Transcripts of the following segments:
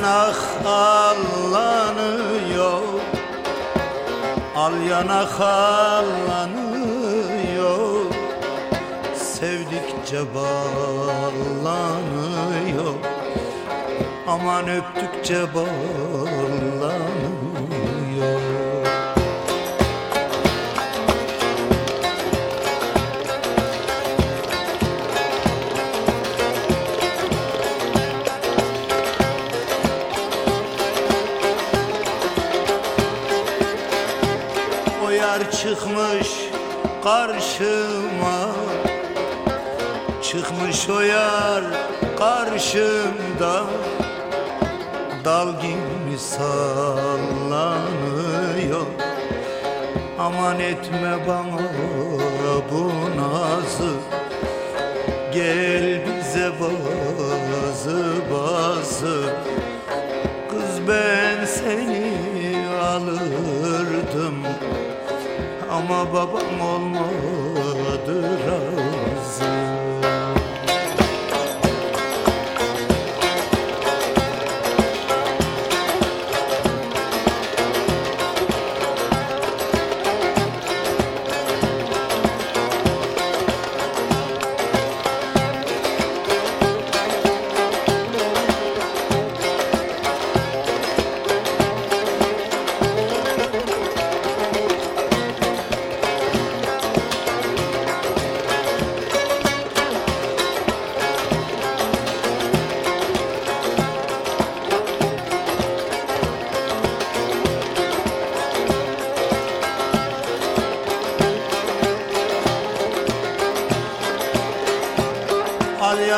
yanak allanıyor. Al yanak allanıyor. Sevdikçe bağlanıyor. Aman öptükçe bağlanıyor. Yar çıkmış karşıma. Çıkmış o yar karşımda. Dal gibi sallanıyor. Aman etme bana bu nazı. Gel bize bazı Ama babam olmadı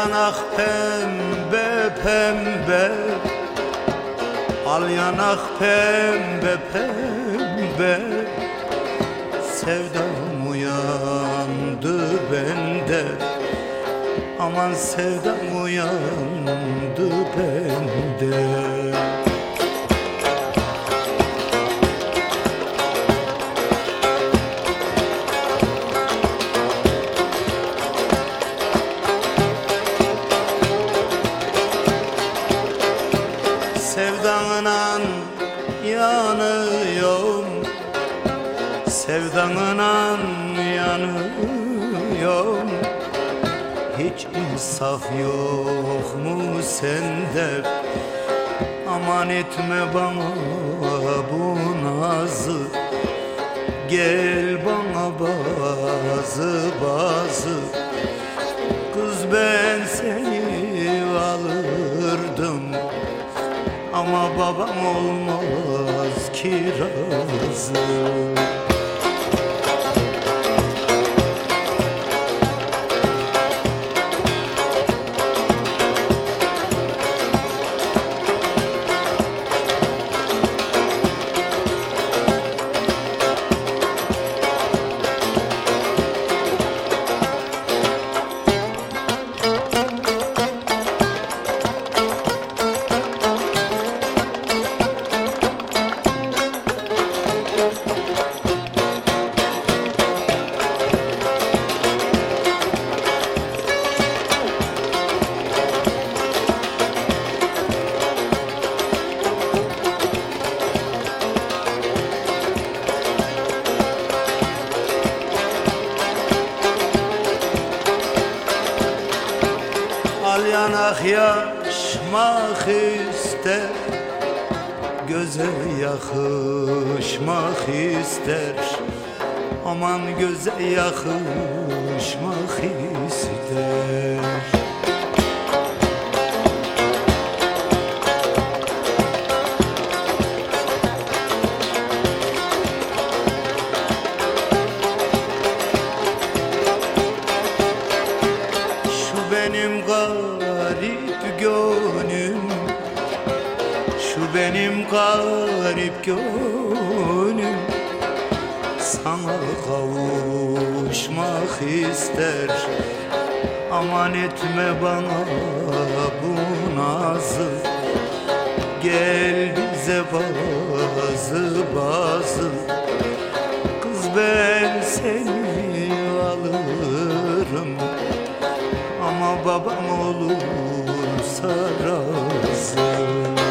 yanak pembe pembe. Al yanak pembe pembe. Sevdam uyandı bende. Aman sevdam uyandı bende Sevdanla yanıyorum. Sevdanla yanıyorum. Hiç insaf yok mu sende? Aman etme bana bu nazı. Gel bana bazı bazı. Kız ben seni ama babam olmaz kirazı Al yanak yaşmak ister Göze yakışmak ister Aman göze yakışmak garip gönlüm Sana kavuşmak ister. Aman etme bana bu nazı. Gel bize bazı bazı. Kız ben seni alırım. Ama babam olursa razı